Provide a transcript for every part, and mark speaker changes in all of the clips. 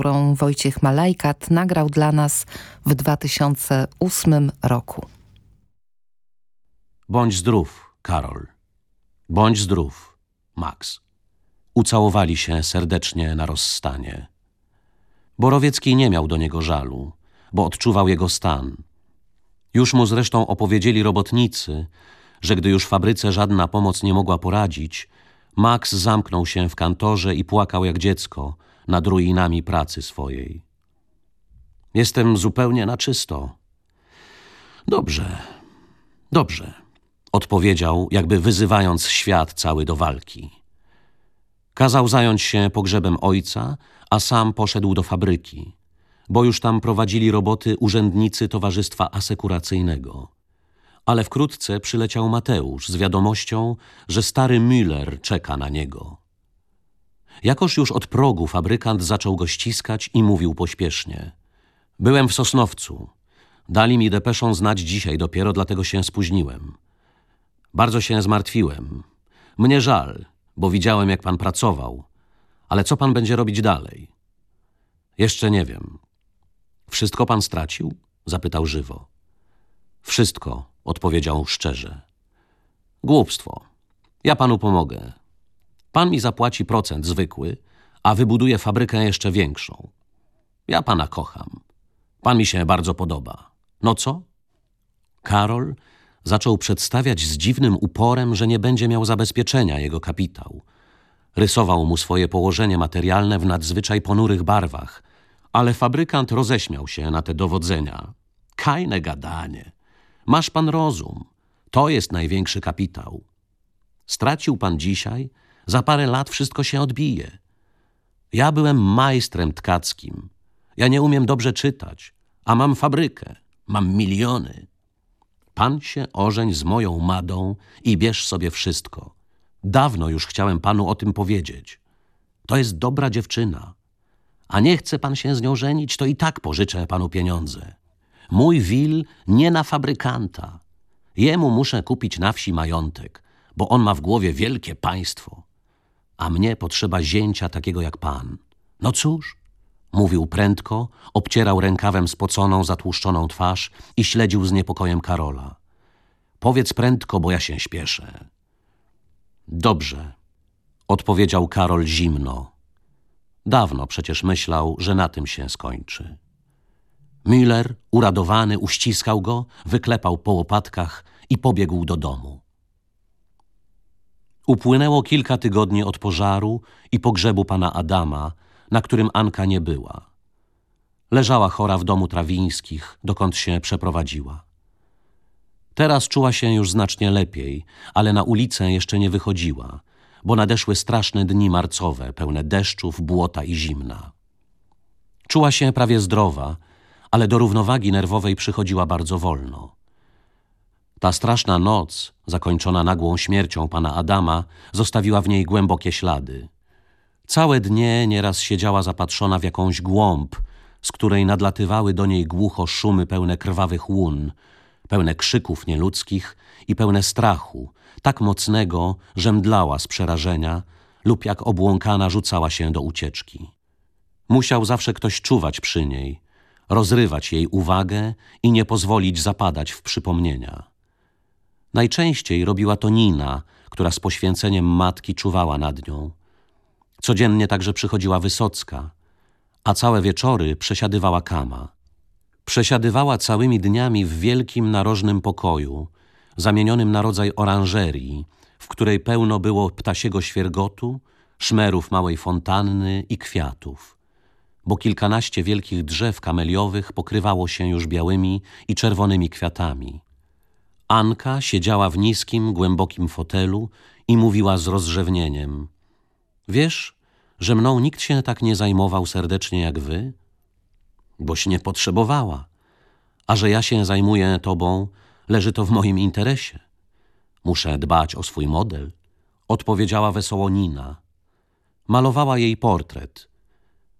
Speaker 1: którą Wojciech Malajkat nagrał dla nas w 2008 roku.
Speaker 2: Bądź zdrów, Karol. Bądź zdrów, Max. Ucałowali się serdecznie na rozstanie. Borowiecki nie miał do niego żalu, bo odczuwał jego stan. Już mu zresztą opowiedzieli robotnicy, że gdy już fabryce żadna pomoc nie mogła poradzić, Max zamknął się w kantorze i płakał jak dziecko nad ruinami pracy swojej. Jestem zupełnie na czysto. Dobrze, dobrze, odpowiedział, jakby wyzywając świat cały do walki. Kazał zająć się pogrzebem ojca, a sam poszedł do fabryki, bo już tam prowadzili roboty urzędnicy Towarzystwa Asekuracyjnego. Ale wkrótce przyleciał Mateusz z wiadomością, że stary Müller czeka na niego. Jakoż już od progu fabrykant zaczął go ściskać i mówił pośpiesznie. Byłem w Sosnowcu. Dali mi depeszą znać dzisiaj dopiero, dlatego się spóźniłem. Bardzo się zmartwiłem. Mnie żal, bo widziałem, jak pan pracował. Ale co pan będzie robić dalej? Jeszcze nie wiem. Wszystko pan stracił? Zapytał żywo. Wszystko, odpowiedział szczerze. Głupstwo. Ja panu pomogę. Pan mi zapłaci procent zwykły, a wybuduje fabrykę jeszcze większą. Ja pana kocham. Pan mi się bardzo podoba. No co? Karol zaczął przedstawiać z dziwnym uporem, że nie będzie miał zabezpieczenia jego kapitał. Rysował mu swoje położenie materialne w nadzwyczaj ponurych barwach, ale fabrykant roześmiał się na te dowodzenia. Kajne gadanie. Masz pan rozum. To jest największy kapitał. Stracił pan dzisiaj, za parę lat wszystko się odbije. Ja byłem majstrem tkackim. Ja nie umiem dobrze czytać, a mam fabrykę, mam miliony. Pan się ożeń z moją Madą i bierz sobie wszystko. Dawno już chciałem panu o tym powiedzieć. To jest dobra dziewczyna. A nie chce pan się z nią żenić, to i tak pożyczę panu pieniądze. Mój wil nie na fabrykanta. Jemu muszę kupić na wsi majątek, bo on ma w głowie wielkie państwo. A mnie potrzeba zięcia takiego jak pan. No cóż, mówił prędko, obcierał rękawem spoconą, zatłuszczoną twarz i śledził z niepokojem Karola. Powiedz prędko, bo ja się śpieszę. Dobrze, odpowiedział Karol zimno. Dawno przecież myślał, że na tym się skończy. Miller, uradowany, uściskał go, wyklepał po łopatkach i pobiegł do domu. Upłynęło kilka tygodni od pożaru i pogrzebu pana Adama, na którym Anka nie była. Leżała chora w domu Trawińskich, dokąd się przeprowadziła. Teraz czuła się już znacznie lepiej, ale na ulicę jeszcze nie wychodziła, bo nadeszły straszne dni marcowe, pełne deszczów, błota i zimna. Czuła się prawie zdrowa, ale do równowagi nerwowej przychodziła bardzo wolno. Ta straszna noc, zakończona nagłą śmiercią pana Adama, zostawiła w niej głębokie ślady. Całe dnie nieraz siedziała zapatrzona w jakąś głąb, z której nadlatywały do niej głucho szumy pełne krwawych łun, pełne krzyków nieludzkich i pełne strachu, tak mocnego, że mdlała z przerażenia lub jak obłąkana rzucała się do ucieczki. Musiał zawsze ktoś czuwać przy niej, rozrywać jej uwagę i nie pozwolić zapadać w przypomnienia. Najczęściej robiła to Nina, która z poświęceniem matki czuwała nad nią. Codziennie także przychodziła Wysocka, a całe wieczory przesiadywała Kama. Przesiadywała całymi dniami w wielkim narożnym pokoju, zamienionym na rodzaj oranżerii, w której pełno było ptasiego świergotu, szmerów małej fontanny i kwiatów, bo kilkanaście wielkich drzew kameliowych pokrywało się już białymi i czerwonymi kwiatami. Anka siedziała w niskim, głębokim fotelu i mówiła z rozrzewnieniem. Wiesz, że mną nikt się tak nie zajmował serdecznie jak wy? Boś nie potrzebowała. A że ja się zajmuję tobą, leży to w moim interesie. Muszę dbać o swój model, odpowiedziała wesoło Nina. Malowała jej portret.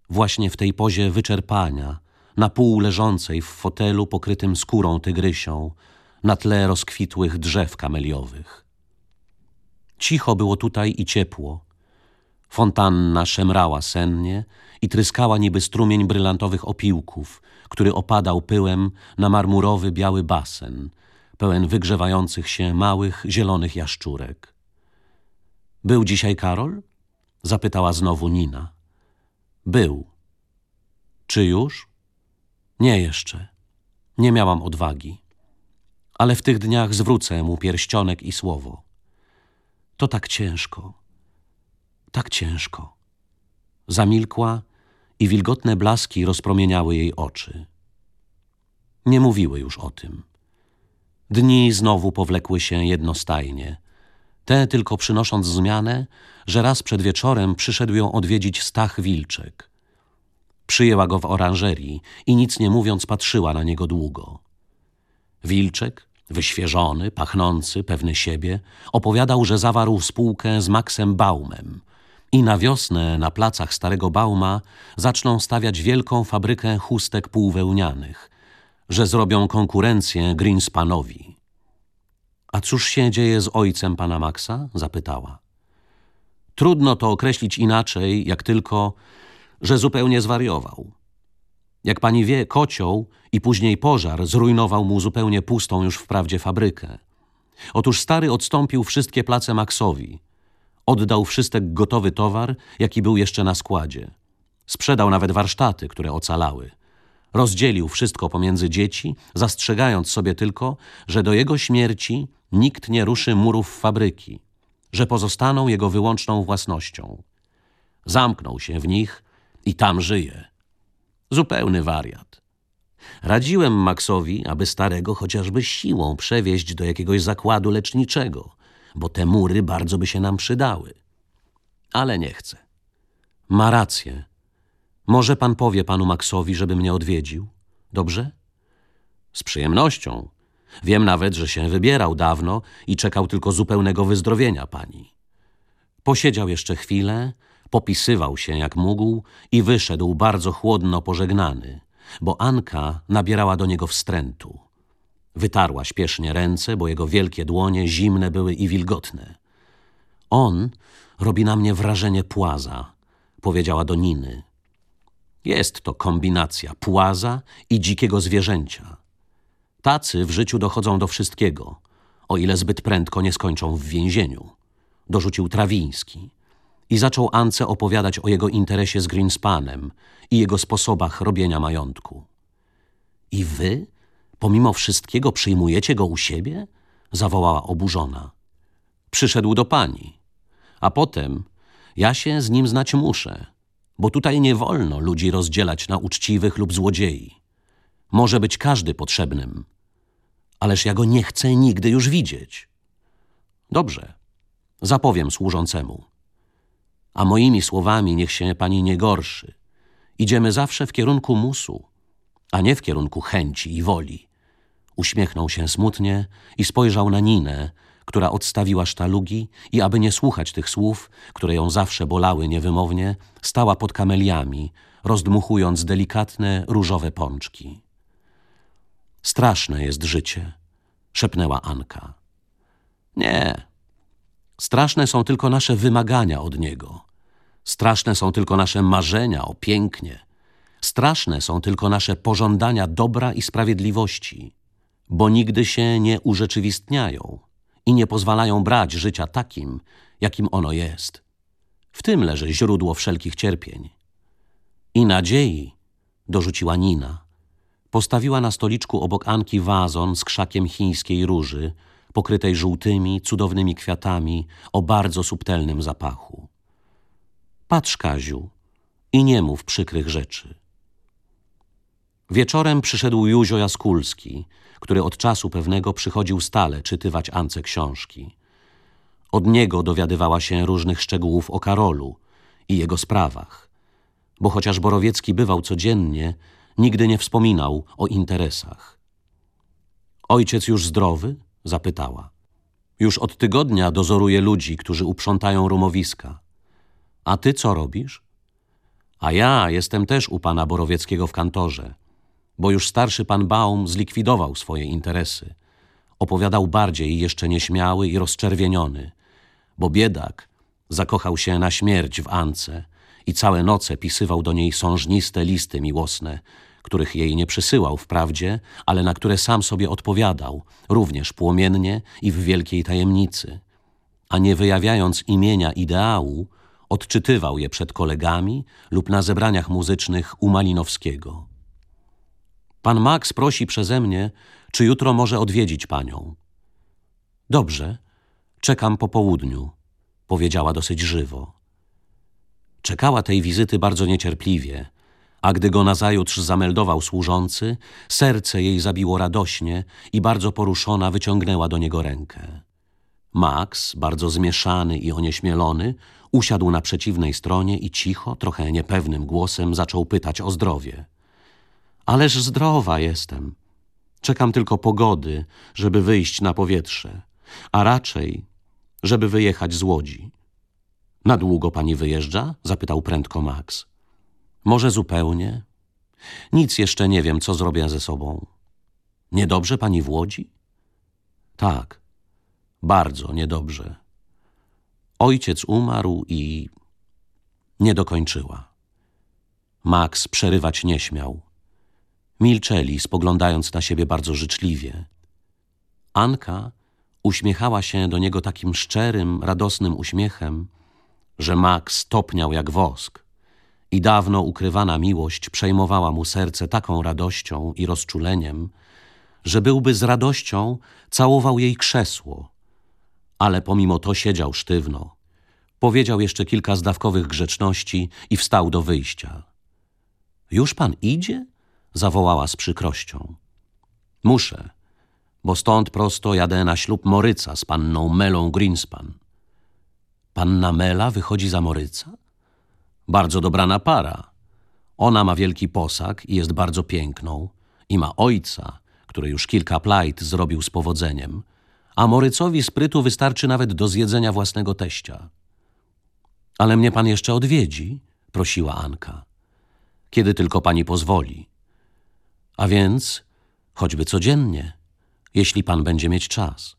Speaker 2: Właśnie w tej pozie wyczerpania, na pół leżącej w fotelu pokrytym skórą tygrysią, na tle rozkwitłych drzew kameliowych. Cicho było tutaj i ciepło. Fontanna szemrała sennie i tryskała niby strumień brylantowych opiłków, który opadał pyłem na marmurowy biały basen, pełen wygrzewających się małych zielonych jaszczurek. Był dzisiaj Karol? Zapytała znowu Nina. Był. Czy już? Nie jeszcze. Nie miałam odwagi. Ale w tych dniach zwrócę mu pierścionek i słowo. To tak ciężko. Tak ciężko. Zamilkła i wilgotne blaski rozpromieniały jej oczy. Nie mówiły już o tym. Dni znowu powlekły się jednostajnie. Te tylko przynosząc zmianę, że raz przed wieczorem przyszedł ją odwiedzić Stach Wilczek. Przyjęła go w oranżerii i nic nie mówiąc patrzyła na niego długo. Wilczek, wyświeżony, pachnący, pewny siebie, opowiadał, że zawarł spółkę z Maxem Baumem i na wiosnę na placach Starego Bauma zaczną stawiać wielką fabrykę chustek półwełnianych, że zrobią konkurencję Greenspanowi. A cóż się dzieje z ojcem pana Maxa? zapytała. Trudno to określić inaczej, jak tylko, że zupełnie zwariował. Jak pani wie, kocioł i później pożar zrujnował mu zupełnie pustą już wprawdzie fabrykę. Otóż stary odstąpił wszystkie place Maxowi. Oddał wszystek gotowy towar, jaki był jeszcze na składzie. Sprzedał nawet warsztaty, które ocalały. Rozdzielił wszystko pomiędzy dzieci, zastrzegając sobie tylko, że do jego śmierci nikt nie ruszy murów fabryki, że pozostaną jego wyłączną własnością. Zamknął się w nich i tam żyje. Zupełny wariat. Radziłem Maxowi, aby starego chociażby siłą przewieźć do jakiegoś zakładu leczniczego, bo te mury bardzo by się nam przydały. Ale nie chce. Ma rację. Może pan powie panu Maxowi, żeby mnie odwiedził? Dobrze? Z przyjemnością. Wiem nawet, że się wybierał dawno i czekał tylko zupełnego wyzdrowienia pani. Posiedział jeszcze chwilę, popisywał się jak mógł i wyszedł bardzo chłodno pożegnany, bo Anka nabierała do niego wstrętu. Wytarła śpiesznie ręce, bo jego wielkie dłonie zimne były i wilgotne. On robi na mnie wrażenie płaza, powiedziała do Niny. Jest to kombinacja płaza i dzikiego zwierzęcia. Tacy w życiu dochodzą do wszystkiego, o ile zbyt prędko nie skończą w więzieniu. Dorzucił Trawiński i zaczął Ance opowiadać o jego interesie z Greenspanem i jego sposobach robienia majątku. I wy, pomimo wszystkiego, przyjmujecie go u siebie? zawołała oburzona. Przyszedł do pani, a potem ja się z nim znać muszę, bo tutaj nie wolno ludzi rozdzielać na uczciwych lub złodziei. Może być każdy potrzebnym, ależ ja go nie chcę nigdy już widzieć. Dobrze, zapowiem służącemu. A moimi słowami niech się pani nie gorszy. Idziemy zawsze w kierunku musu, a nie w kierunku chęci i woli. Uśmiechnął się smutnie i spojrzał na Ninę, która odstawiła sztalugi i aby nie słuchać tych słów, które ją zawsze bolały niewymownie, stała pod kameliami, rozdmuchując delikatne, różowe pączki. Straszne jest życie, szepnęła Anka. Nie. Straszne są tylko nasze wymagania od niego. Straszne są tylko nasze marzenia o pięknie. Straszne są tylko nasze pożądania dobra i sprawiedliwości, bo nigdy się nie urzeczywistniają i nie pozwalają brać życia takim, jakim ono jest. W tym leży źródło wszelkich cierpień. I nadziei, dorzuciła Nina. Postawiła na stoliczku obok Anki wazon z krzakiem chińskiej róży, pokrytej żółtymi, cudownymi kwiatami o bardzo subtelnym zapachu. Patrz, Kaziu, i nie mów przykrych rzeczy. Wieczorem przyszedł Józio Jaskulski, który od czasu pewnego przychodził stale czytywać Ance książki. Od niego dowiadywała się różnych szczegółów o Karolu i jego sprawach, bo chociaż Borowiecki bywał codziennie, nigdy nie wspominał o interesach. Ojciec już zdrowy? Zapytała. Już od tygodnia dozoruje ludzi, którzy uprzątają rumowiska. A ty co robisz? A ja jestem też u pana Borowieckiego w kantorze, bo już starszy pan Baum zlikwidował swoje interesy. Opowiadał bardziej jeszcze nieśmiały i rozczerwieniony, bo biedak Zakochał się na śmierć w Ance i całe noce pisywał do niej sążniste listy miłosne, których jej nie przysyłał wprawdzie, ale na które sam sobie odpowiadał, również płomiennie i w wielkiej tajemnicy. A nie wyjawiając imienia ideału, odczytywał je przed kolegami lub na zebraniach muzycznych u Malinowskiego. Pan Max prosi przeze mnie, czy jutro może odwiedzić panią. Dobrze, czekam po południu, powiedziała dosyć żywo. Czekała tej wizyty bardzo niecierpliwie, a gdy go nazajutrz zameldował służący, serce jej zabiło radośnie i bardzo poruszona wyciągnęła do niego rękę. Max, bardzo zmieszany i onieśmielony, usiadł na przeciwnej stronie i cicho, trochę niepewnym głosem zaczął pytać o zdrowie. Ależ zdrowa jestem. Czekam tylko pogody, żeby wyjść na powietrze, a raczej, żeby wyjechać z Łodzi. Na długo pani wyjeżdża? zapytał prędko Max. Może zupełnie? Nic jeszcze nie wiem, co zrobię ze sobą. Niedobrze pani w Łodzi? Tak, bardzo niedobrze. Ojciec umarł i nie dokończyła. Max przerywać nie śmiał. Milczeli, spoglądając na siebie bardzo życzliwie. Anka uśmiechała się do niego takim szczerym, radosnym uśmiechem, że Max topniał jak wosk i dawno ukrywana miłość przejmowała mu serce taką radością i rozczuleniem, że byłby z radością całował jej krzesło, ale pomimo to siedział sztywno. Powiedział jeszcze kilka zdawkowych grzeczności i wstał do wyjścia. Już pan idzie? zawołała z przykrością. Muszę, bo stąd prosto jadę na ślub Moryca z panną Melą Greenspan. Panna Mela wychodzi za Moryca? Bardzo dobrana para. Ona ma wielki posag i jest bardzo piękną i ma ojca, który już kilka plajt zrobił z powodzeniem, a Morycowi sprytu wystarczy nawet do zjedzenia własnego teścia. Ale mnie pan jeszcze odwiedzi, prosiła Anka. Kiedy tylko pani pozwoli. A więc choćby codziennie, jeśli pan będzie mieć czas.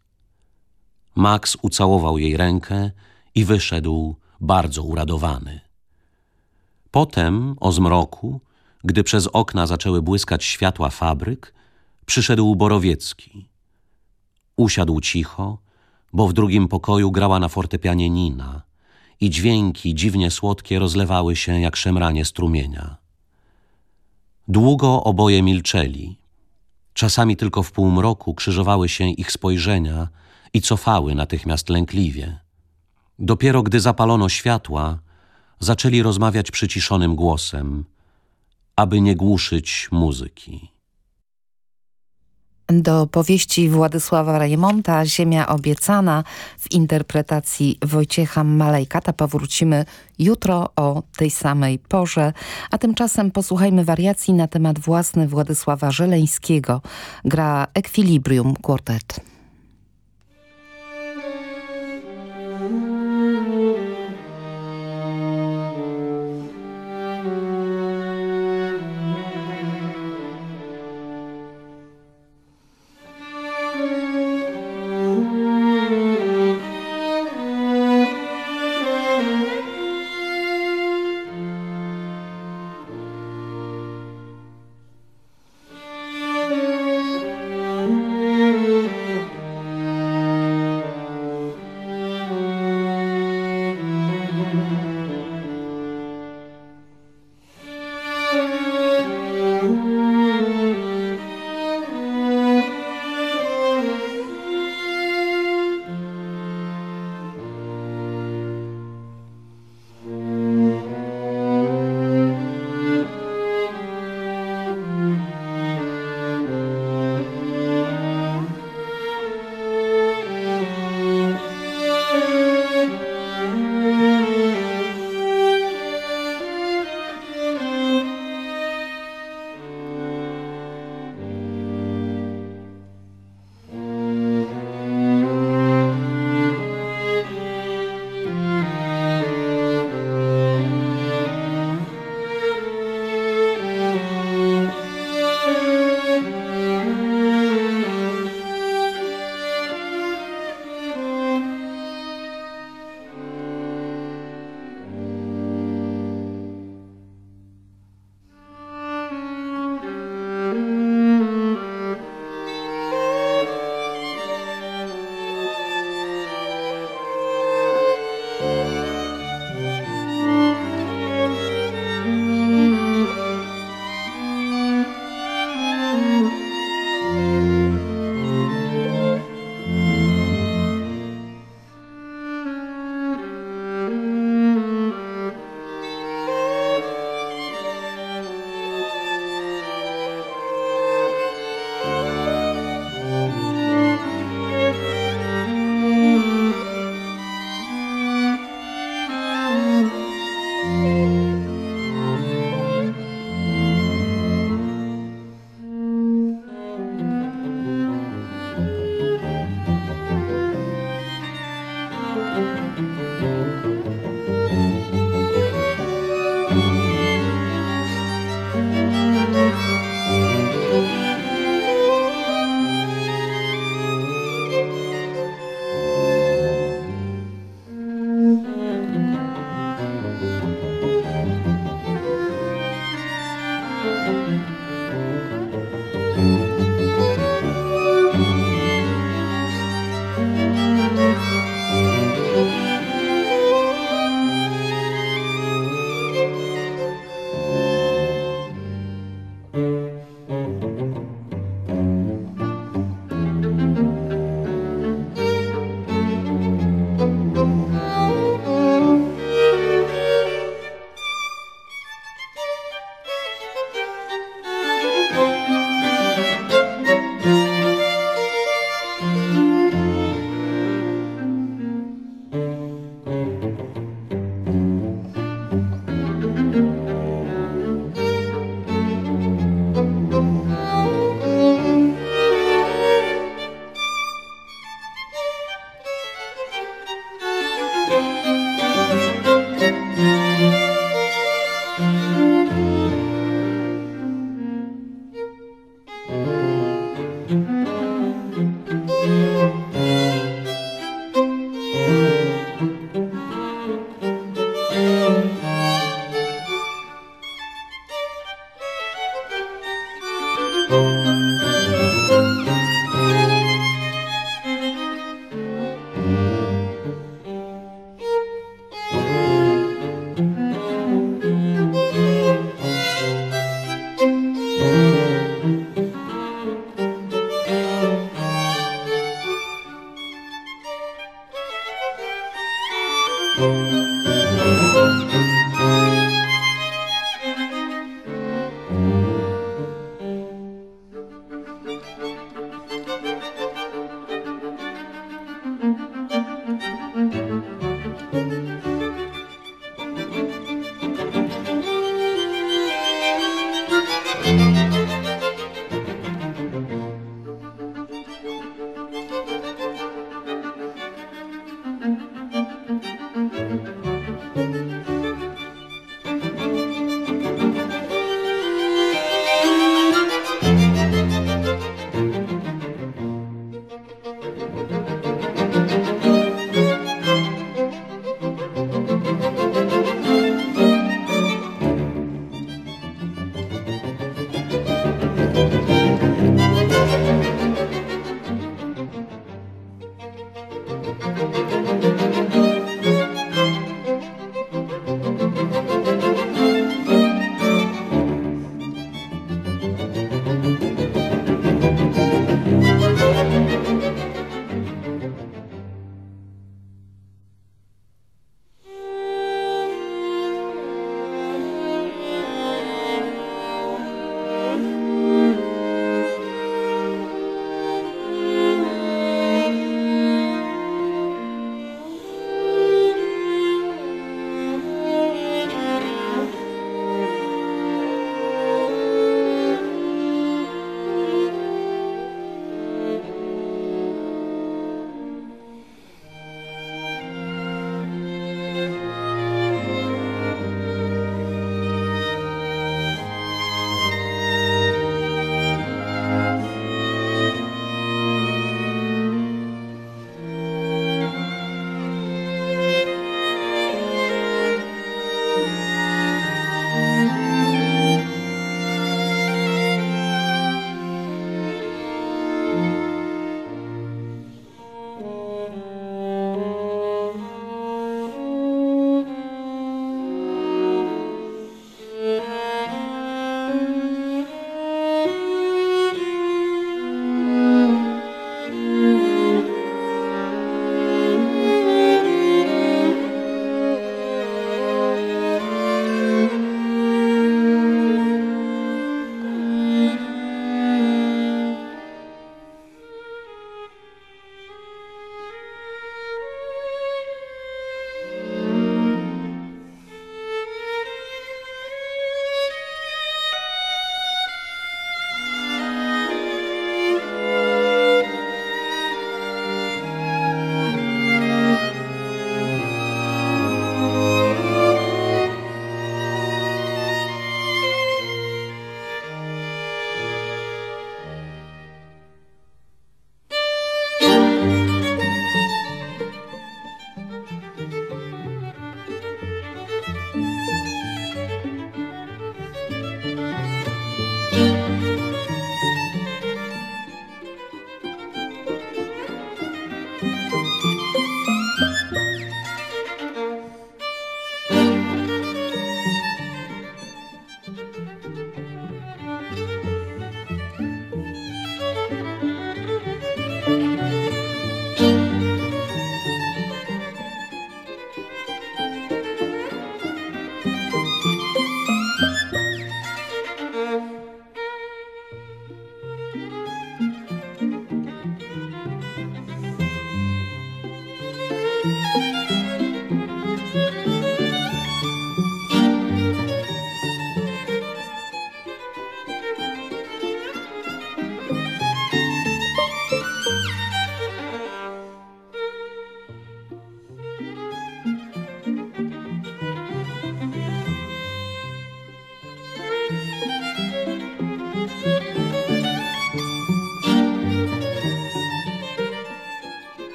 Speaker 2: Max ucałował jej rękę i wyszedł bardzo uradowany. Potem, o zmroku, gdy przez okna zaczęły błyskać światła fabryk, przyszedł Borowiecki. Usiadł cicho, bo w drugim pokoju grała na fortepianie Nina i dźwięki dziwnie słodkie rozlewały się jak szemranie strumienia. Długo oboje milczeli. Czasami tylko w półmroku krzyżowały się ich spojrzenia i cofały natychmiast lękliwie. Dopiero gdy zapalono światła, zaczęli rozmawiać przyciszonym głosem, aby nie głuszyć muzyki.
Speaker 1: Do powieści Władysława Rejmonta Ziemia obiecana w interpretacji Wojciecha Malejkata powrócimy jutro o tej samej porze, a tymczasem posłuchajmy wariacji na temat własny Władysława Żeleńskiego. Gra Equilibrium Quartet.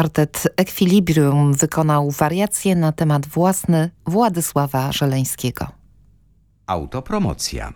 Speaker 1: Kwartet Equilibrium wykonał wariacje na temat własny Władysława Żeleńskiego.
Speaker 3: Autopromocja.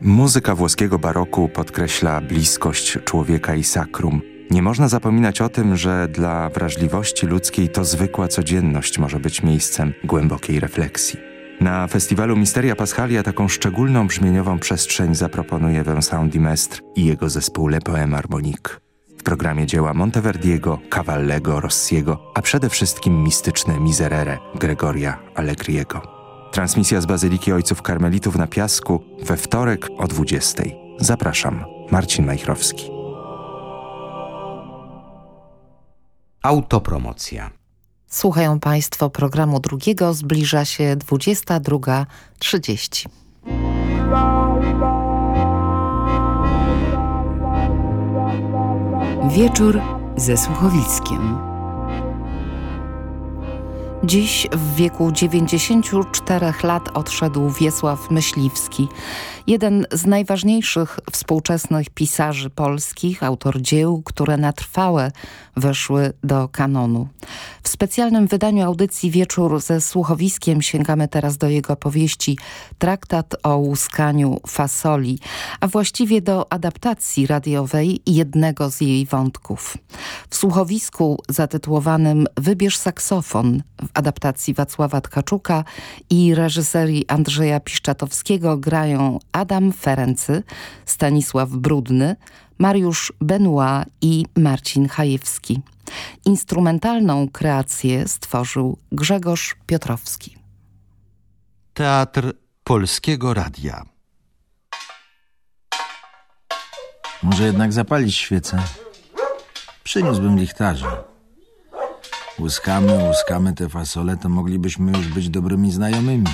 Speaker 4: Muzyka włoskiego baroku podkreśla bliskość człowieka i sakrum. Nie można zapominać o tym, że dla wrażliwości ludzkiej to zwykła codzienność może być miejscem głębokiej refleksji. Na festiwalu Misteria Paschalia taką szczególną brzmieniową przestrzeń zaproponuje Vincent Dimestre i jego zespół Le Poème Harmonique. W programie dzieła Monteverdiego, Cavallego, Rossiego, a przede wszystkim mistyczne Miserere Gregoria Allegriego. Transmisja z Bazyliki Ojców Karmelitów na Piasku we wtorek o 20. Zapraszam, Marcin Majchrowski.
Speaker 3: Autopromocja.
Speaker 1: Słuchają Państwo programu drugiego, zbliża się 22.30.
Speaker 3: Wieczór ze Słuchowickiem.
Speaker 1: Dziś w wieku 94 lat odszedł Wiesław Myśliwski, jeden z najważniejszych współczesnych pisarzy polskich, autor dzieł, które na trwałe weszły do kanonu. W specjalnym wydaniu audycji Wieczór ze Słuchowiskiem sięgamy teraz do jego powieści Traktat o łuskaniu fasoli, a właściwie do adaptacji radiowej jednego z jej wątków. W słuchowisku zatytułowanym Wybierz saksofon w adaptacji Wacława Tkaczuka i reżyserii Andrzeja Piszczatowskiego grają Adam Ferency, Stanisław Brudny, Mariusz Benoit i Marcin Chajewski. Instrumentalną kreację stworzył Grzegorz Piotrowski.
Speaker 5: Teatr Polskiego Radia.
Speaker 6: Może jednak zapalić świecę. Przyniósłbym lichtarza. Łuskamy, łuskamy te fasole, to moglibyśmy już być dobrymi znajomymi.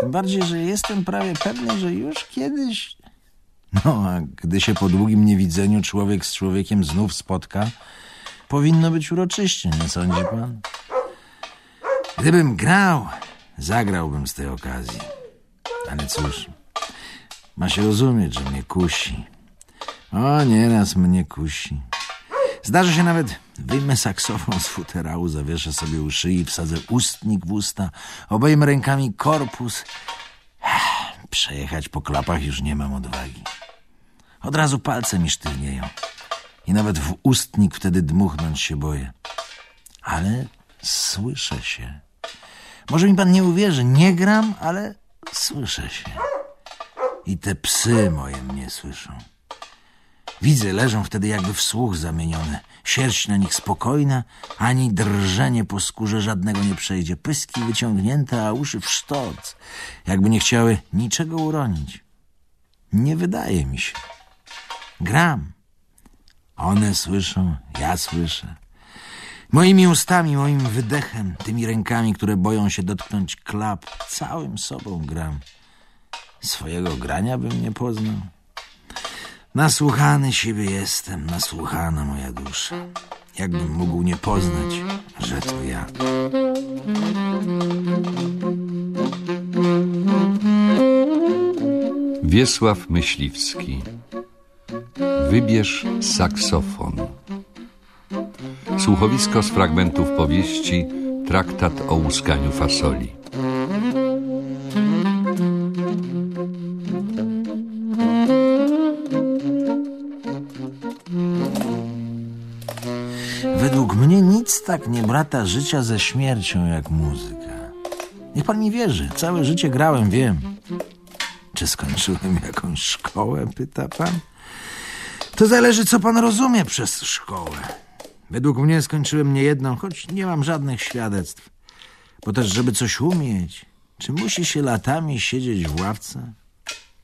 Speaker 6: Tym bardziej, że jestem prawie pewny, że już kiedyś... No, a gdy się po długim niewidzeniu człowiek z człowiekiem znów spotka, powinno być uroczyście, nie sądzi pan? Gdybym grał, zagrałbym z tej okazji. Ale cóż, ma się rozumieć, że mnie kusi. O, nieraz mnie kusi. Zdarzy się nawet, wyjmę saksofon z futerału, zawieszę sobie u szyi, wsadzę ustnik w usta, obejmę rękami korpus. Ech, Przejechać po klapach już nie mam odwagi. Od razu palce mi sztywnieją. I nawet w ustnik wtedy dmuchnąć się boję. Ale słyszę się. Może mi pan nie uwierzy, nie gram, ale słyszę się. I te psy moje mnie słyszą. Widzę, leżą wtedy jakby w słuch zamienione. Sierść na nich spokojna, ani drżenie po skórze żadnego nie przejdzie. Pyski wyciągnięte, a uszy w sztorc, jakby nie chciały niczego uronić. Nie wydaje mi się. Gram. One słyszą, ja słyszę. Moimi ustami, moim wydechem, tymi rękami, które boją się dotknąć klap, całym sobą gram. Swojego grania bym nie poznał. Nasłuchany siebie jestem, nasłuchana moja dusza. Jakbym mógł nie poznać, że to ja.
Speaker 3: Wiesław Myśliwski. Wybierz saksofon. Słuchowisko z fragmentów powieści Traktat o łuskaniu fasoli.
Speaker 6: Nie brata życia ze śmiercią jak muzyka. Niech pan mi wierzy, całe życie grałem, wiem. Czy skończyłem jakąś szkołę, pyta pan? To zależy, co pan rozumie przez szkołę. Według mnie skończyłem niejedną, choć nie mam żadnych świadectw. Bo też, żeby coś umieć, czy musi się latami siedzieć w ławce?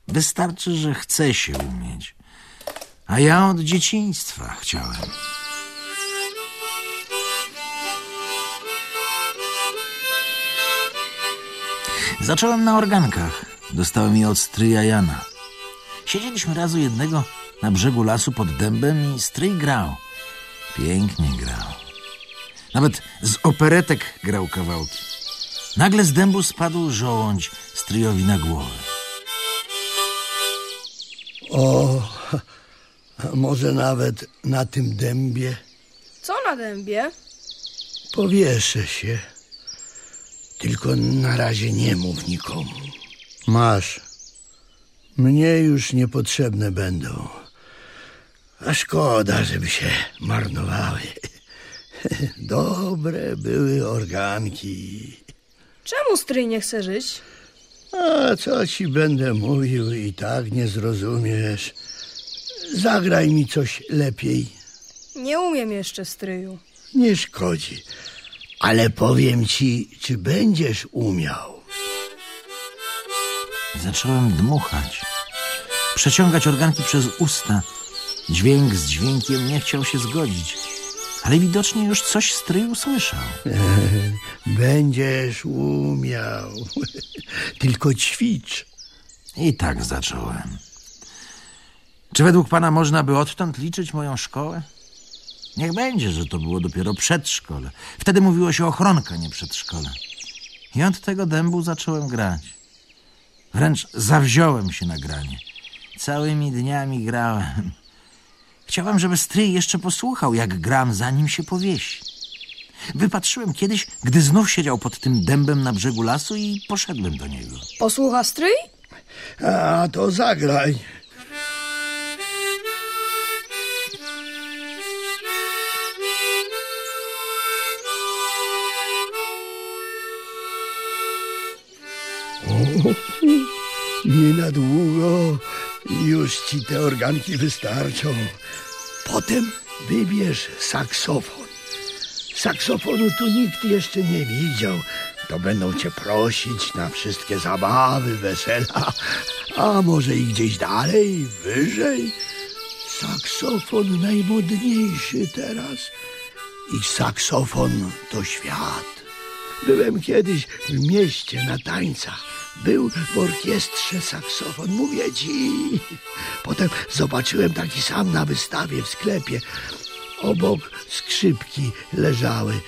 Speaker 6: Wystarczy, że chce się umieć. A ja od dzieciństwa chciałem. Zacząłem na organkach. Dostałem je od stryja Jana. Siedzieliśmy razu jednego na brzegu lasu pod dębem i stryj grał. Pięknie grał. Nawet z operetek grał kawałki. Nagle z dębu spadł żołądź stryjowi na głowę.
Speaker 7: O, a może nawet na tym dębie
Speaker 8: Co na dębie?
Speaker 7: powieszę się. Tylko na razie nie mów nikomu. Masz. Mnie już niepotrzebne będą. A szkoda, żeby się marnowały. Dobre były organki.
Speaker 8: Czemu stryj nie chce żyć?
Speaker 7: A co ci będę mówił i tak nie zrozumiesz. Zagraj mi coś lepiej.
Speaker 8: Nie umiem jeszcze stryju.
Speaker 7: Nie szkodzi. Ale powiem ci, czy będziesz umiał.
Speaker 6: Zacząłem dmuchać. Przeciągać organki przez usta. Dźwięk z dźwiękiem nie chciał się zgodzić. Ale widocznie już coś stryj usłyszał.
Speaker 7: Będziesz umiał. Tylko ćwicz.
Speaker 6: I tak zacząłem. Czy według pana można by odtąd liczyć moją szkołę? Niech będzie, że to było dopiero przedszkole. Wtedy mówiło się ochronka, nie przedszkole. I od tego dębu zacząłem grać. Wręcz zawziąłem się na granie. Całymi dniami grałem. Chciałem, żeby stryj jeszcze posłuchał, jak gram, zanim się powiesi. Wypatrzyłem kiedyś, gdy znów siedział pod tym dębem na brzegu lasu i poszedłem do niego.
Speaker 8: Posłucha stryj?
Speaker 7: A to zagraj. Nie na długo. Już ci te organki wystarczą. Potem wybierz saksofon. Saksofonu tu nikt jeszcze nie widział. To będą cię prosić na wszystkie zabawy, wesela. A może i gdzieś dalej, wyżej? Saksofon najmodniejszy teraz. I saksofon to świat. Byłem kiedyś w mieście na tańcach. Był w orkiestrze saksofon, mówię ci. Potem zobaczyłem taki sam na wystawie w sklepie. Obok skrzypki leżały.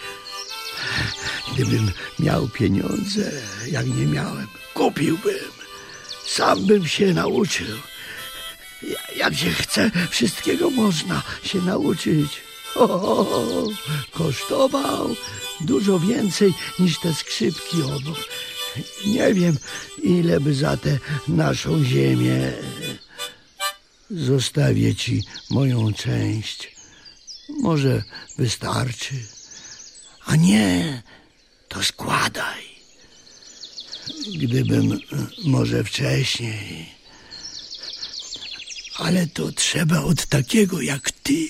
Speaker 7: Gdybym miał pieniądze, jak nie miałem, kupiłbym. Sam bym się nauczył. Ja- Jak się chce, wszystkiego można się nauczyć. O, kosztował dużo więcej niż te skrzypki obok. Nie wiem, ile by za tę naszą ziemię. Zostawię ci moją część. Może wystarczy. A nie, to składaj. Gdybym e, może wcześniej. Ale to trzeba od takiego jak ty.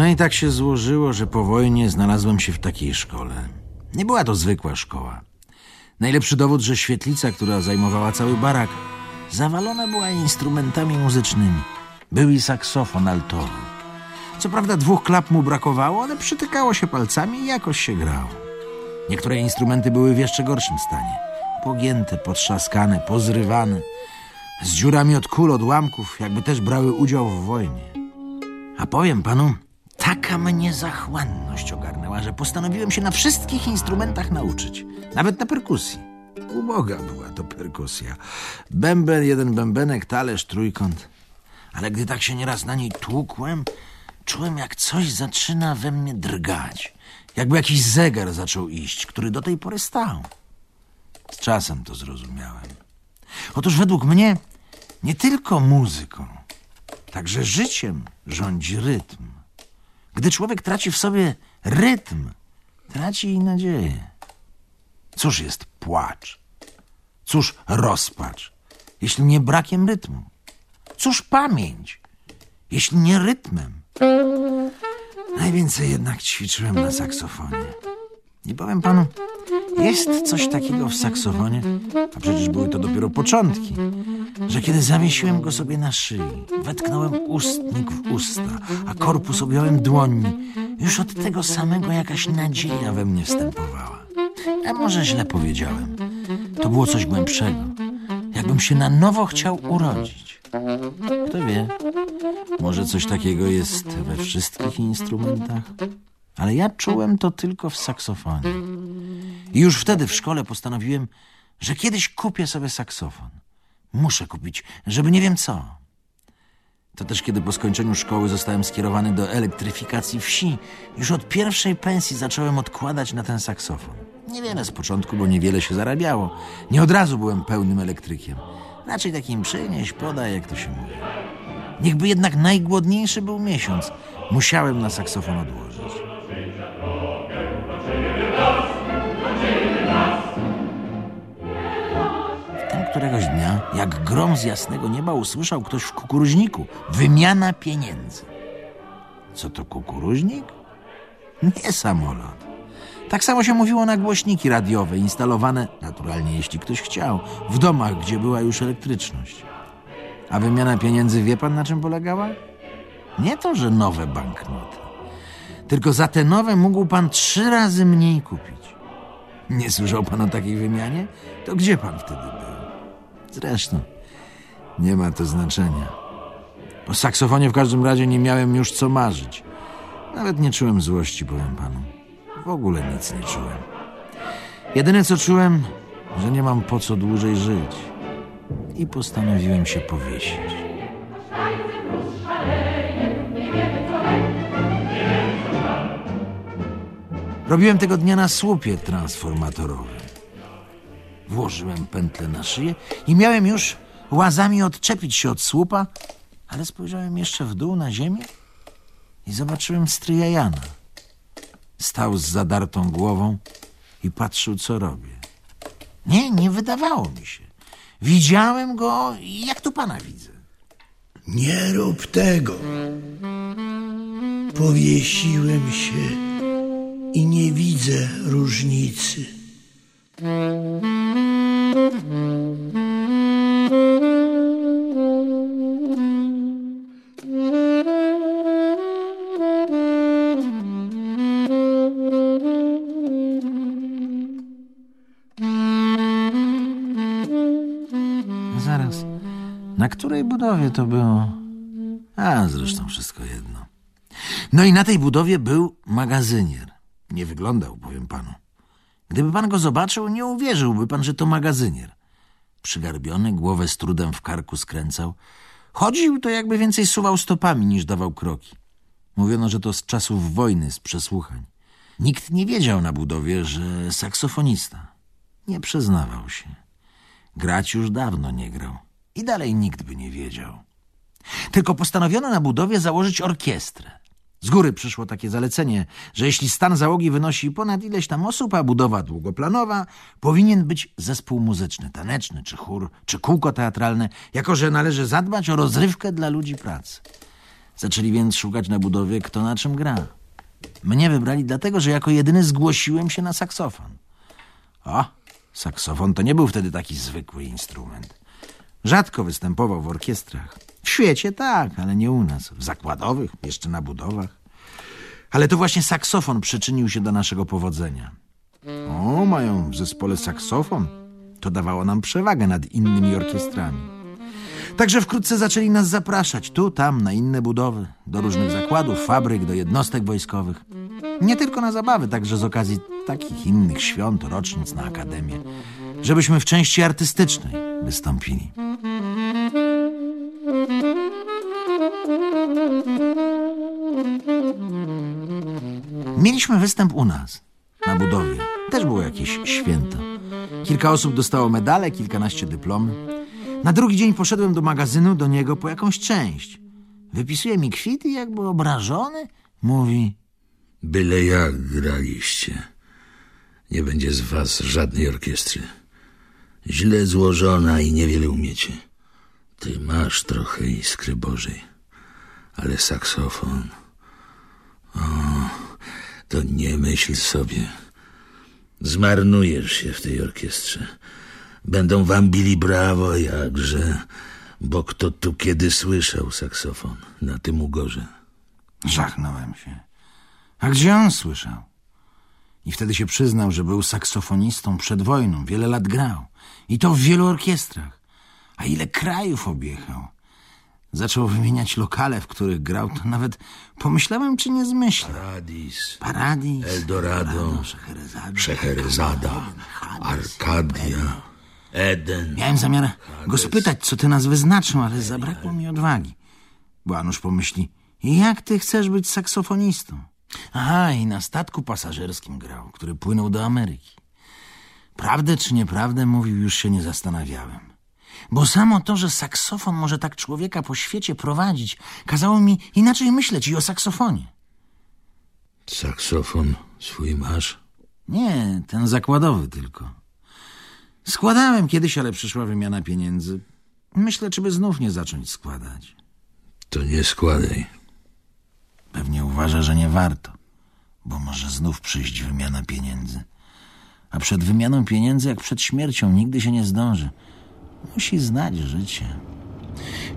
Speaker 6: No i tak się złożyło, że po wojnie znalazłem się w takiej szkole. Nie była to zwykła szkoła. Najlepszy dowód, że świetlica, która zajmowała cały barak, zawalona była instrumentami muzycznymi. Był i saksofon altowy. Co prawda dwóch klap mu brakowało, ale przytykało się palcami i jakoś się grało. Niektóre instrumenty były w jeszcze gorszym stanie. Pogięte, potrzaskane, pozrywane, z dziurami od kul, odłamków, jakby też brały udział w wojnie. A powiem panu, taka mnie zachłanność ogarnęła, że postanowiłem się na wszystkich instrumentach nauczyć. Nawet na perkusji. Uboga była to perkusja. Bęben, jeden bębenek, talerz, trójkąt. Ale gdy tak się nieraz na niej tłukłem, czułem jak coś zaczyna we mnie drgać. Jakby jakiś zegar zaczął iść, który do tej pory stał. Z czasem to zrozumiałem. Otóż według mnie nie tylko muzyką, Także życiem rządzi rytm. Gdy człowiek traci w sobie rytm, traci i nadzieję. Cóż jest płacz? Cóż rozpacz, jeśli nie brakiem rytmu? Cóż pamięć, jeśli nie rytmem? Najwięcej jednak ćwiczyłem na saksofonie. Nie powiem panu, jest coś takiego w saksofonie, a przecież były to dopiero początki, że kiedy zawiesiłem go sobie na szyi, wetknąłem ustnik w usta, a korpus objąłem dłońmi, już od tego samego jakaś nadzieja we mnie wstępowała. A może źle powiedziałem. To było coś głębszego. Jakbym się na nowo chciał urodzić. Kto wie, może coś takiego jest we wszystkich instrumentach? Ale ja czułem to tylko w saksofonie. I już wtedy w szkole postanowiłem, że kiedyś kupię sobie saksofon. Muszę kupić, żeby nie wiem co. To też kiedy po skończeniu szkoły zostałem skierowany do elektryfikacji wsi, już od pierwszej pensji zacząłem odkładać na ten saksofon. Niewiele z początku, bo niewiele się zarabiało. Nie od razu byłem pełnym elektrykiem. Raczej takim przynieś, podaj, jak to się mówi. Niechby jednak najgłodniejszy był miesiąc. Musiałem na saksofon odłożyć. Któregoś dnia, jak grom z jasnego nieba, usłyszał ktoś w kukuruźniku. Wymiana pieniędzy. Co to kukuruźnik? Nie samolot. Tak samo się mówiło na głośniki radiowe, instalowane, naturalnie jeśli ktoś chciał, w domach, gdzie była już elektryczność. A wymiana pieniędzy wie pan na czym polegała? Nie to, że nowe banknoty. Tylko za te nowe mógł pan trzy razy mniej kupić. Nie słyszał pan o takiej wymianie? To gdzie pan wtedy był? Zresztą, nie ma to znaczenia. O saksofonie w każdym razie nie miałem już co marzyć. Nawet nie czułem złości, powiem panu. W ogóle nic nie czułem. Jedyne co czułem, że nie mam po co dłużej żyć. I postanowiłem się powiesić. Robiłem tego dnia na słupie transformatorowym. Włożyłem pętlę na szyję i miałem już łazami odczepić się od słupa, ale spojrzałem jeszcze w dół na ziemię i zobaczyłem stryja Jana. Stał z zadartą głową i patrzył, co robię. Nie, nie wydawało mi się. Widziałem go, jak tu pana widzę.
Speaker 7: Nie rób tego. Powiesiłem się i nie widzę różnicy.
Speaker 6: Zaraz. Na której budowie to było? A, zresztą wszystko jedno. No i na tej budowie był magazynier. Nie wyglądał, powiem panu. Gdyby pan go zobaczył, nie uwierzyłby pan, że to magazynier. Przygarbiony, głowę z trudem w karku skręcał. Chodził to jakby więcej suwał stopami niż dawał kroki. Mówiono, że to z czasów wojny, z przesłuchań. Nikt nie wiedział na budowie, że saksofonista. Nie przyznawał się. Grać już dawno nie grał. I dalej nikt by nie wiedział. Tylko postanowiono na budowie założyć orkiestrę. Z góry przyszło takie zalecenie, że jeśli stan załogi wynosi ponad ileś tam osób, a budowa długoplanowa, powinien być zespół muzyczny, taneczny, czy chór, czy kółko teatralne, jako że należy zadbać o rozrywkę dla ludzi pracy. Zaczęli więc szukać na budowie, kto na czym gra. Mnie wybrali dlatego, że jako jedyny zgłosiłem się na saksofon. O, saksofon to nie był wtedy taki zwykły instrument. Rzadko występował w orkiestrach. W świecie tak, ale nie u nas. W zakładowych, jeszcze na budowach. Ale to właśnie saksofon przyczynił się do naszego powodzenia. O, mają w zespole saksofon. To dawało nam przewagę nad innymi orkiestrami. Także wkrótce zaczęli nas zapraszać tu, tam, na inne budowy, do różnych zakładów, fabryk, do jednostek wojskowych. Nie tylko na zabawy, także z okazji takich innych świąt, rocznic na akademię, żebyśmy w części artystycznej wystąpili. Mieliśmy występ u nas, na budowie. Też było jakieś święto. Kilka osób dostało medale, kilkanaście dyplomy. Na drugi dzień poszedłem do magazynu do niego po jakąś część. Wypisuje mi kwity, jakby obrażony. Mówi,
Speaker 9: Byle jak graliście. Nie będzie z was żadnej orkiestry. Źle złożona i niewiele umiecie. Ty masz trochę iskry Bożej, ale saksofon... O, to nie myśl sobie. Zmarnujesz się w tej orkiestrze. Będą wam bili brawo, jakże, bo kto tu kiedy słyszał saksofon na tym ugorze?
Speaker 6: żachnąłem się. A gdzie on słyszał? I wtedy się przyznał, że był saksofonistą przed wojną, wiele lat grał. I to w wielu orkiestrach. A ile krajów objechał. Zaczął wymieniać lokale, w których grał, to nawet pomyślałem, czy nie zmyślę.
Speaker 9: Paradis,
Speaker 6: Paradis,
Speaker 9: Eldorado, Scheherazada, Arkadia, Eden.
Speaker 6: Miałem zamiar go spytać, co te nazwy znaczą, ale zabrakło mi odwagi. Bo Anusz pomyśli, jak ty chcesz być saksofonistą? Aha, i na statku pasażerskim grał, który płynął do Ameryki. Prawdę czy nieprawdę mówił, już się nie zastanawiałem. Bo samo to, że saksofon może tak człowieka po świecie prowadzić, kazało mi inaczej myśleć i o saksofonie.
Speaker 9: Saksofon swój masz?
Speaker 6: Nie, ten zakładowy tylko. Składałem kiedyś, ale przyszła wymiana pieniędzy. Myślę, czy by znów nie zacząć składać.
Speaker 9: To nie składaj.
Speaker 6: Pewnie uważa, że nie warto. bo może znów przyjść wymiana pieniędzy. A przed wymianą pieniędzy, jak przed śmiercią, nigdy się nie zdąży. Musi znać życie.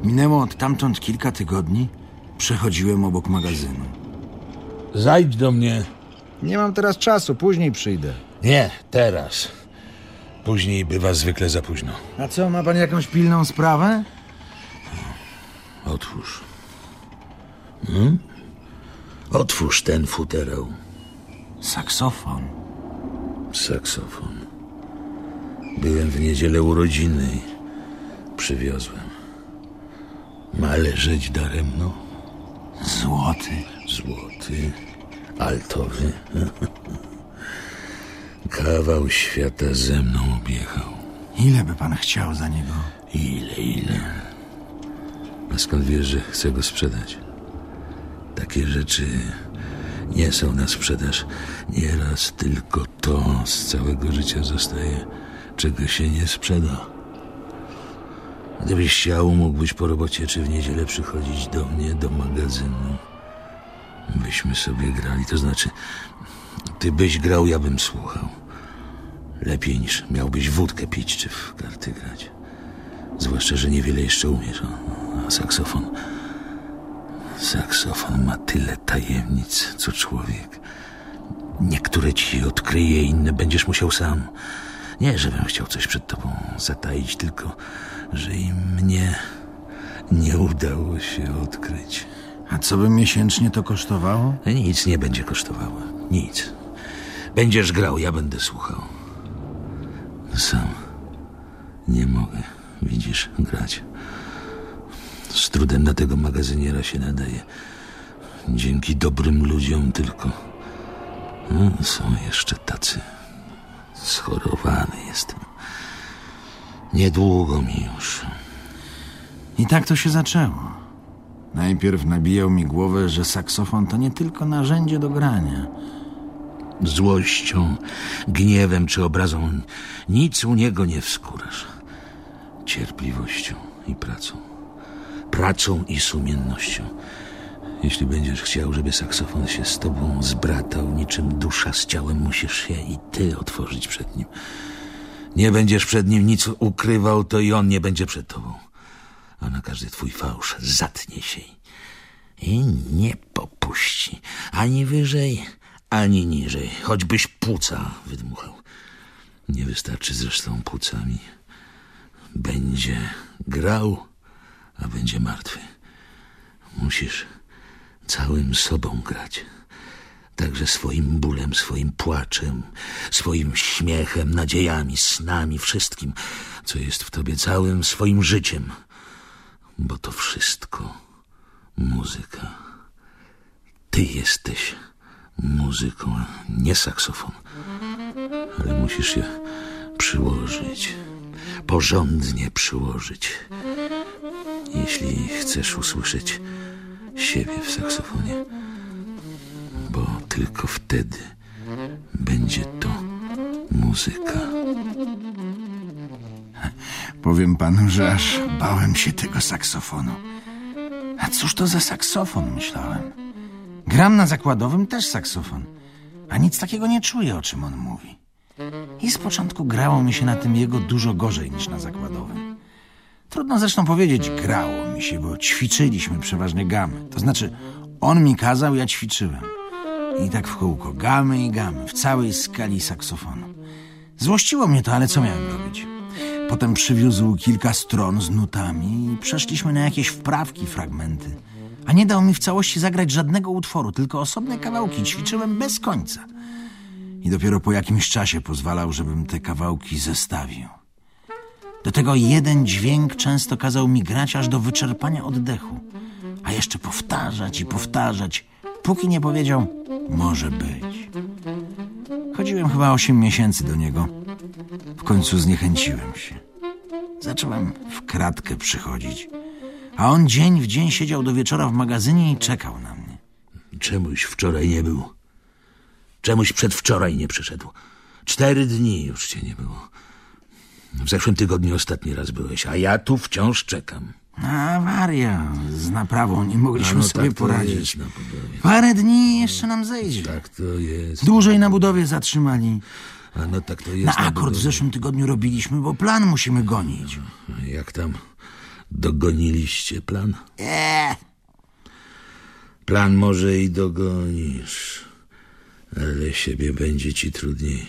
Speaker 6: Minęło od tamtąd kilka tygodni. Przechodziłem obok magazynu.
Speaker 9: Zajdź do mnie.
Speaker 6: Nie mam teraz czasu, później przyjdę.
Speaker 9: Nie, teraz. Później bywa zwykle za późno.
Speaker 6: A co, ma pan jakąś pilną sprawę?
Speaker 9: Otwórz. Hmm? Otwórz ten futerał.
Speaker 6: Saksofon.
Speaker 9: Saksofon. Byłem w niedzielę urodziny przywiozłem. Ma leżeć daremno.
Speaker 6: Złoty.
Speaker 9: Złoty, altowy. Kawał świata ze mną objechał.
Speaker 6: Ile by pan chciał za niego?
Speaker 9: Ile, ile? A skąd wiesz, że chcę go sprzedać? Takie rzeczy nie są na sprzedaż. Nieraz tylko to z całego życia zostaje, czego się nie sprzeda. Gdybyś chciał, mógłbyś po robocie czy w niedzielę przychodzić do mnie, do magazynu. Byśmy sobie grali, to znaczy, ty byś grał, ja bym słuchał. Lepiej niż miałbyś wódkę pić czy w karty grać. Zwłaszcza, że niewiele jeszcze umiesz. A, saksofon. Saksofon ma tyle tajemnic, co człowiek. Niektóre ci odkryje, inne będziesz musiał sam. Nie, żebym chciał coś przed tobą zataić, tylko że i mnie nie udało się odkryć.
Speaker 6: A co by miesięcznie to kosztowało?
Speaker 9: Nic nie będzie kosztowało. Nic. Będziesz grał, ja będę słuchał. Sam nie mogę, widzisz, grać. Z trudem na tego magazyniera się nadaje. Dzięki dobrym ludziom tylko. No, są jeszcze tacy. Schorowany jestem. Niedługo mi już.
Speaker 6: I tak to się zaczęło. Najpierw nabijał mi głowę, że saksofon to nie tylko narzędzie do grania.
Speaker 9: Złością, gniewem czy obrazą nic u niego nie wskórasz. Cierpliwością i pracą. Pracą i sumiennością. Jeśli będziesz chciał, żeby saksofon się z tobą zbratał, niczym dusza z ciałem, musisz się i ty otworzyć przed nim. Nie będziesz przed nim nic ukrywał, to i on nie będzie przed tobą. A na każdy twój fałsz zatnie się i nie popuści ani wyżej, ani niżej, choćbyś płuca wydmuchał. Nie wystarczy zresztą płucami. Będzie grał, a będzie martwy. Musisz całym sobą grać. Także swoim bólem, swoim płaczem, swoim śmiechem, nadziejami, snami, wszystkim, co jest w tobie, całym swoim życiem. Bo to wszystko muzyka. Ty jesteś muzyką, nie saksofon. Ale musisz się przyłożyć. Porządnie przyłożyć. Jeśli chcesz usłyszeć siebie w saksofonie. Bo tylko wtedy będzie to muzyka.
Speaker 6: Powiem panu, że aż bałem się tego saksofonu. A cóż to za saksofon, myślałem. Gram na zakładowym też saksofon, a nic takiego nie czuję, o czym on mówi. I z początku grało mi się na tym jego dużo gorzej niż na zakładowym. Trudno zresztą powiedzieć grało mi się, bo ćwiczyliśmy przeważnie gamy. To znaczy, on mi kazał, ja ćwiczyłem. I tak w kółko, gamy i gamy, w całej skali saksofonu. Złościło mnie to, ale co miałem robić? Potem przywiózł kilka stron z nutami i przeszliśmy na jakieś wprawki, fragmenty. A nie dał mi w całości zagrać żadnego utworu, tylko osobne kawałki. Ćwiczyłem bez końca. I dopiero po jakimś czasie pozwalał, żebym te kawałki zestawił. Do tego jeden dźwięk często kazał mi grać aż do wyczerpania oddechu. A jeszcze powtarzać i powtarzać, póki nie powiedział, może być. Chodziłem chyba osiem miesięcy do niego. W końcu zniechęciłem się. Zacząłem w kratkę przychodzić. A on dzień w dzień siedział do wieczora w magazynie i czekał na mnie.
Speaker 9: Czemuś wczoraj nie był? Czemuś przedwczoraj nie przyszedł? Cztery dni już cię nie było. W zeszłym tygodniu ostatni raz byłeś, a ja tu wciąż czekam.
Speaker 6: Awaria. Z naprawą nie mogliśmy
Speaker 9: no
Speaker 6: sobie
Speaker 9: tak
Speaker 6: poradzić. Parę dni jeszcze nam zejdzie.
Speaker 9: Tak to jest.
Speaker 6: Dłużej na budowie zatrzymali.
Speaker 9: A no tak to jest
Speaker 6: Na
Speaker 9: na
Speaker 6: akord w zeszłym tygodniu robiliśmy, bo plan musimy gonić.
Speaker 9: Jak tam dogoniliście plan?
Speaker 6: Eee,
Speaker 9: Plan może i dogonisz, ale siebie będzie ci trudniej.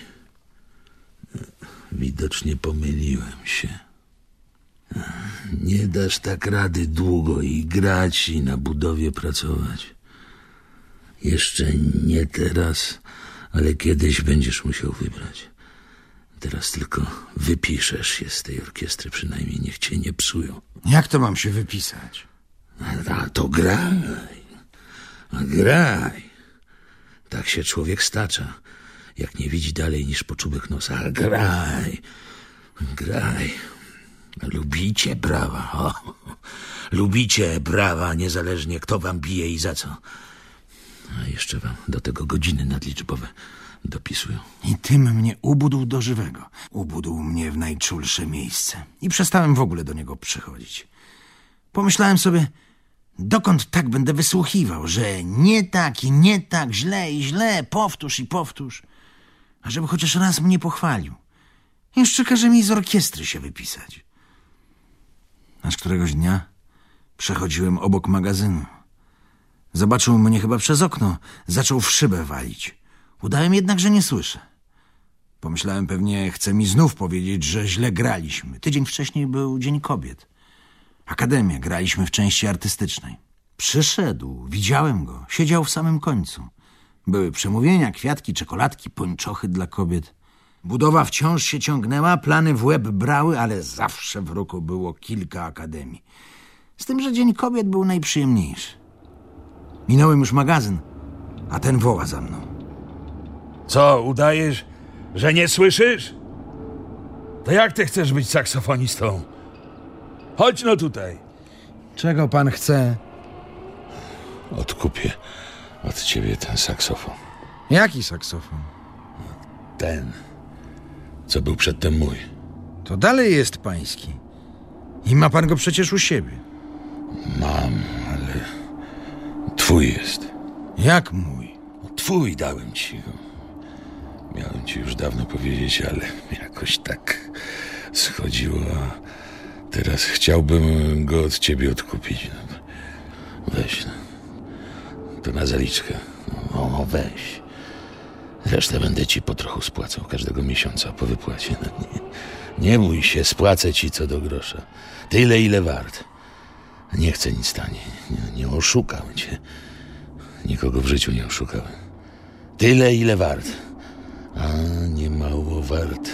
Speaker 9: Widocznie pomyliłem się. Nie dasz tak rady długo i grać i na budowie pracować. Jeszcze nie teraz, ale kiedyś będziesz musiał wybrać. Teraz tylko wypiszesz się z tej orkiestry, przynajmniej niech cię nie psują.
Speaker 6: jak to mam się wypisać?
Speaker 9: A to graj. A graj. Tak się człowiek stacza, jak nie widzi dalej niż po czubek nosa. A graj. Graj. Lubicie brawa. O. Lubicie brawa, niezależnie kto wam bije i za co. A jeszcze wam do tego godziny nadliczbowe dopisują.
Speaker 6: I tym mnie ubudł do żywego. Ubudł mnie w najczulsze miejsce. I przestałem w ogóle do niego przychodzić. Pomyślałem sobie, dokąd tak będę wysłuchiwał, że nie tak i nie tak, źle i źle, powtórz i powtórz. A żeby chociaż raz mnie pochwalił. Jeszcze każe mi z orkiestry się wypisać. Aż któregoś dnia przechodziłem obok magazynu. Zobaczył mnie chyba przez okno. Zaczął w szybę walić. Udałem jednak, że nie słyszę. Pomyślałem pewnie, chce mi znów powiedzieć, że źle graliśmy. Tydzień wcześniej był Dzień Kobiet. Akademia, graliśmy w części artystycznej. Przyszedł, widziałem go, siedział w samym końcu. Były przemówienia, kwiatki, czekoladki, pończochy dla kobiet. Budowa wciąż się ciągnęła, plany w łeb brały, ale zawsze w roku było kilka akademii. Z tym, że Dzień Kobiet był najprzyjemniejszy. Minąłem już magazyn, a ten woła za mną.
Speaker 10: Co, udajesz, że nie słyszysz? To jak ty chcesz być saksofonistą? Chodź no tutaj.
Speaker 6: Czego pan chce?
Speaker 9: Odkupię od ciebie ten saksofon.
Speaker 6: Jaki saksofon?
Speaker 9: Ten, co był przedtem mój.
Speaker 6: To dalej jest pański. I ma pan go przecież u siebie.
Speaker 9: Mam, ale twój jest.
Speaker 6: Jak mój?
Speaker 9: Twój dałem ci go. Miałem ci już dawno powiedzieć, ale jakoś tak schodziło. Teraz chciałbym go od ciebie odkupić. No, weź. No. To na zaliczkę. No, no weź. Resztę będę ci po trochu spłacał każdego miesiąca po wypłacie. No, nie, nie bój się, spłacę ci co do grosza. Tyle, ile wart. Nie chcę nic taniej. Nie, nie oszukam cię. Nikogo w życiu nie oszukałem. Tyle, ile wart. A nie mało wart.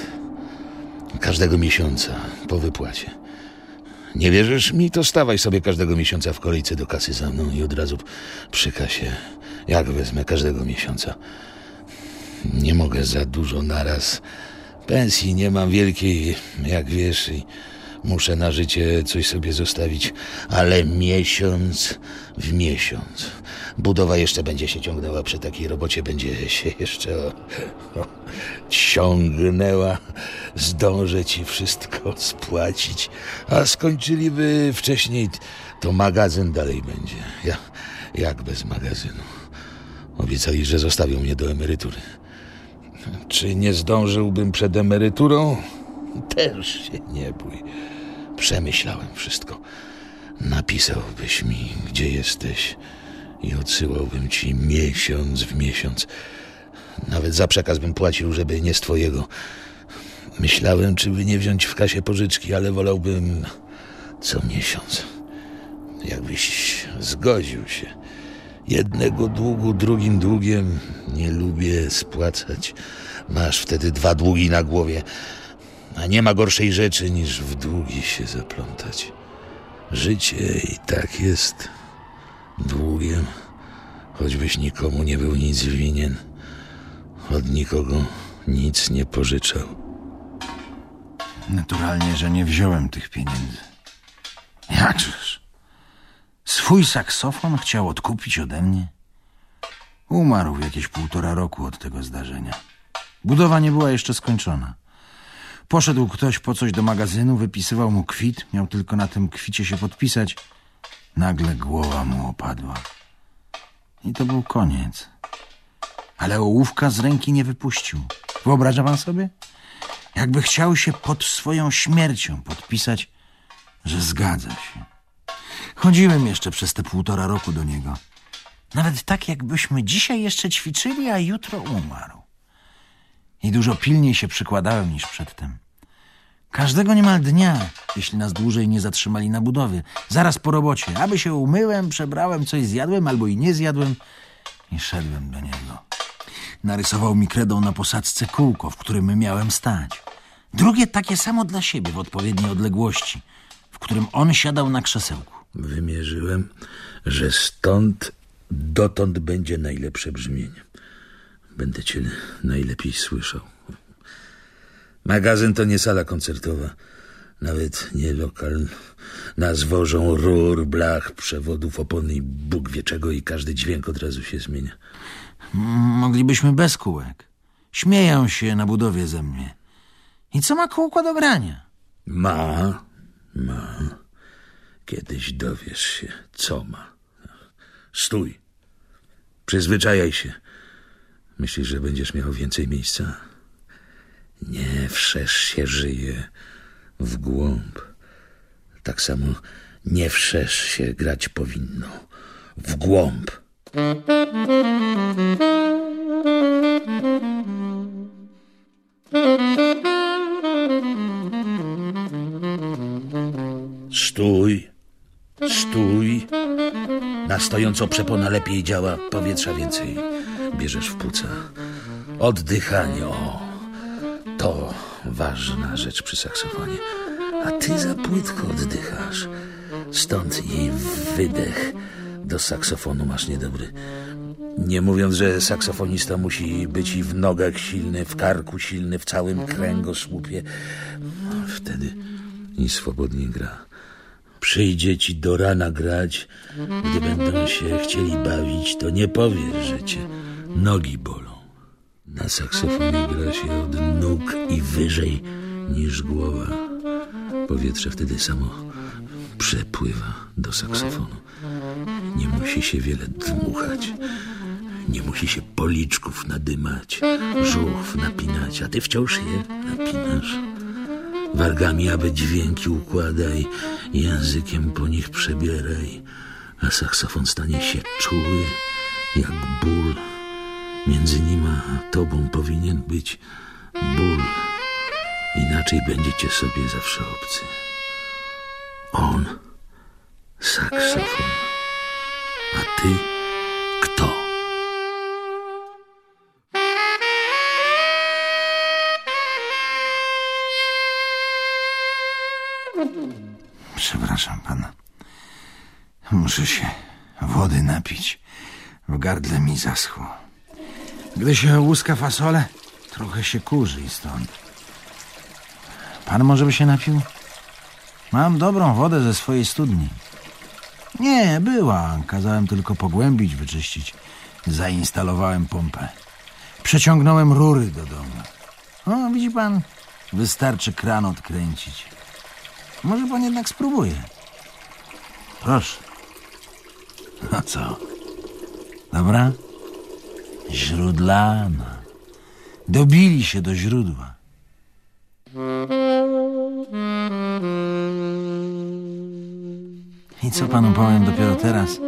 Speaker 9: Każdego miesiąca po wypłacie. Nie wierzysz mi? To stawaj sobie każdego miesiąca w kolejce do kasy za mną i od razu przy kasie. Jak wezmę każdego miesiąca. Nie mogę za dużo naraz. Pensji nie mam wielkiej, jak wiesz, i muszę na życie coś sobie zostawić, ale miesiąc w miesiąc. Budowa jeszcze będzie się ciągnęła, przy takiej robocie będzie się jeszcze o, o, ciągnęła. Zdążę ci wszystko spłacić, a skończyliby wcześniej, to magazyn dalej będzie. Ja, jak bez magazynu? Obiecali, że zostawią mnie do emerytury. Czy nie zdążyłbym przed emeryturą? Też się nie bój. Przemyślałem wszystko. Napisałbyś mi, gdzie jesteś i odsyłałbym ci miesiąc w miesiąc. Nawet za przekaz bym płacił, żeby nie z twojego. Myślałem, czy by nie wziąć w kasie pożyczki, ale wolałbym co miesiąc. Jakbyś zgodził się. Jednego długu drugim długiem nie lubię spłacać. Masz wtedy dwa długi na głowie, a nie ma gorszej rzeczy niż w długi się zaplątać. Życie i tak jest długiem, choćbyś nikomu nie był nic winien. Od nikogo nic nie pożyczał.
Speaker 6: Naturalnie, że nie wziąłem tych pieniędzy. Jakżeż? Swój saksofon chciał odkupić ode mnie? Umarł jakieś półtora roku od tego zdarzenia. Budowa nie była jeszcze skończona. Poszedł ktoś po coś do magazynu, wypisywał mu kwit, miał tylko na tym kwicie się podpisać. Nagle głowa mu opadła. I to był koniec. Ale ołówka z ręki nie wypuścił. Wyobraża pan sobie? Jakby chciał się pod swoją śmiercią podpisać, że zgadza się. Chodziłem jeszcze przez te półtora roku do niego. Nawet tak, jakbyśmy dzisiaj jeszcze ćwiczyli, a jutro umarł. I dużo pilniej się przykładałem niż przedtem. Każdego niemal dnia, jeśli nas dłużej nie zatrzymali na budowie, zaraz po robocie, aby się umyłem, przebrałem, coś zjadłem albo i nie zjadłem i szedłem do niego. Narysował mi kredą na posadzce kółko, w którym miałem stać. Drugie takie samo dla siebie w odpowiedniej odległości, w którym on siadał na krzesełku.
Speaker 9: Wymierzyłem, że stąd dotąd będzie najlepsze brzmienie. Będę cię najlepiej słyszał. Magazyn to nie sala koncertowa, nawet nie lokal. Nas wożą rur, blach, przewodów, opony i Bóg wie czego i każdy dźwięk od razu się zmienia.
Speaker 6: Moglibyśmy bez kółek. Śmieją się na budowie ze mnie. I co ma kółko do grania?
Speaker 9: Ma, ma. Kiedyś dowiesz się, co ma. Stój. Przyzwyczajaj się. Myślisz, że będziesz miał więcej miejsca? Nie wszesz się żyje w głąb. Tak samo nie wszesz się grać powinno w głąb. Stój, stój. Na stojąco przepona lepiej działa, powietrza więcej bierzesz w płuca. Oddychanie, o, to ważna rzecz przy saksofonie. A ty za płytko oddychasz. Stąd i wydech do saksofonu masz niedobry. Nie mówiąc, że saksofonista musi być i w nogach silny, w karku silny, w całym kręgosłupie. Wtedy i swobodnie gra. Przyjdzie ci do rana grać, gdy będą się chcieli bawić, to nie powiesz, że cię nogi bolą. Na saksofonie gra się od nóg i wyżej niż głowa. Powietrze wtedy samo przepływa do saksofonu. Nie musi się wiele dmuchać. Nie musi się policzków nadymać, żuchw napinać, a ty wciąż je napinasz. Wargami, aby dźwięki układaj, językiem po nich przebieraj, a saksofon stanie się czuły jak ból. Między nim a tobą powinien być ból. Inaczej będziecie sobie zawsze obcy. On saksofon, a ty kto?
Speaker 6: Przepraszam pana. Muszę się wody napić. W gardle mi zaschło. Gdy się łuska fasole, trochę się kurzy i stąd. Pan może by się napił? Mam dobrą wodę ze swojej studni. Nie, była. Kazałem tylko pogłębić, wyczyścić. Zainstalowałem pompę. Przeciągnąłem rury do domu. O, widzi pan, wystarczy kran odkręcić. Może pan jednak spróbuje. Proszę. No co? Dobra? Źródlana. Dobili się do źródła. I co panu powiem dopiero teraz,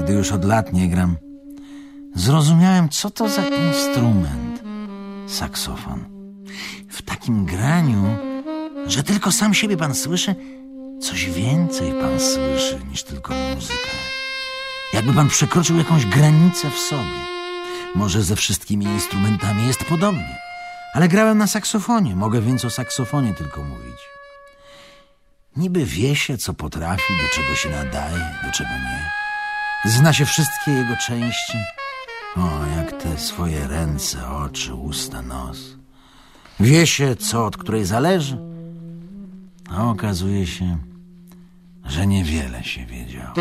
Speaker 6: gdy już od lat nie gram? Zrozumiałem, co to za instrument. Saksofon. W takim graniu, że tylko sam siebie pan słyszy, coś więcej pan słyszy niż tylko muzykę. Jakby pan przekroczył jakąś granicę w sobie. Może ze wszystkimi instrumentami jest podobnie. Ale grałem na saksofonie, mogę więc o saksofonie tylko mówić. Niby wie się, co potrafi, do czego się nadaje, do czego nie. Zna się wszystkie jego części. O, jak te swoje ręce, oczy, usta, nos. Wie się, co od której zależy. A okazuje się, że niewiele się wiedział.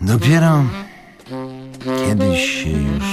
Speaker 6: Dopiero kiedyś się już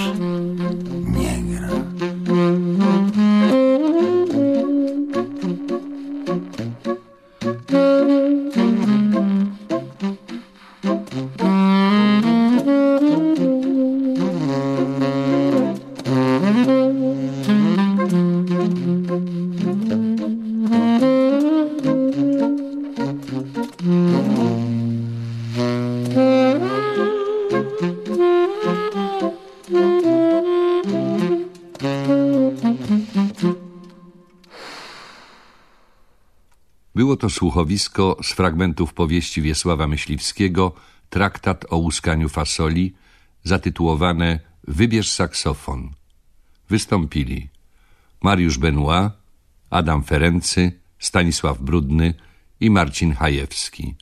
Speaker 3: to słuchowisko z fragmentów powieści Wiesława Myśliwskiego Traktat o łuskaniu fasoli, zatytułowane Wybierz saksofon. Wystąpili Mariusz Benoit, Adam Ferency, Stanisław Brudny i Marcin Hajewski.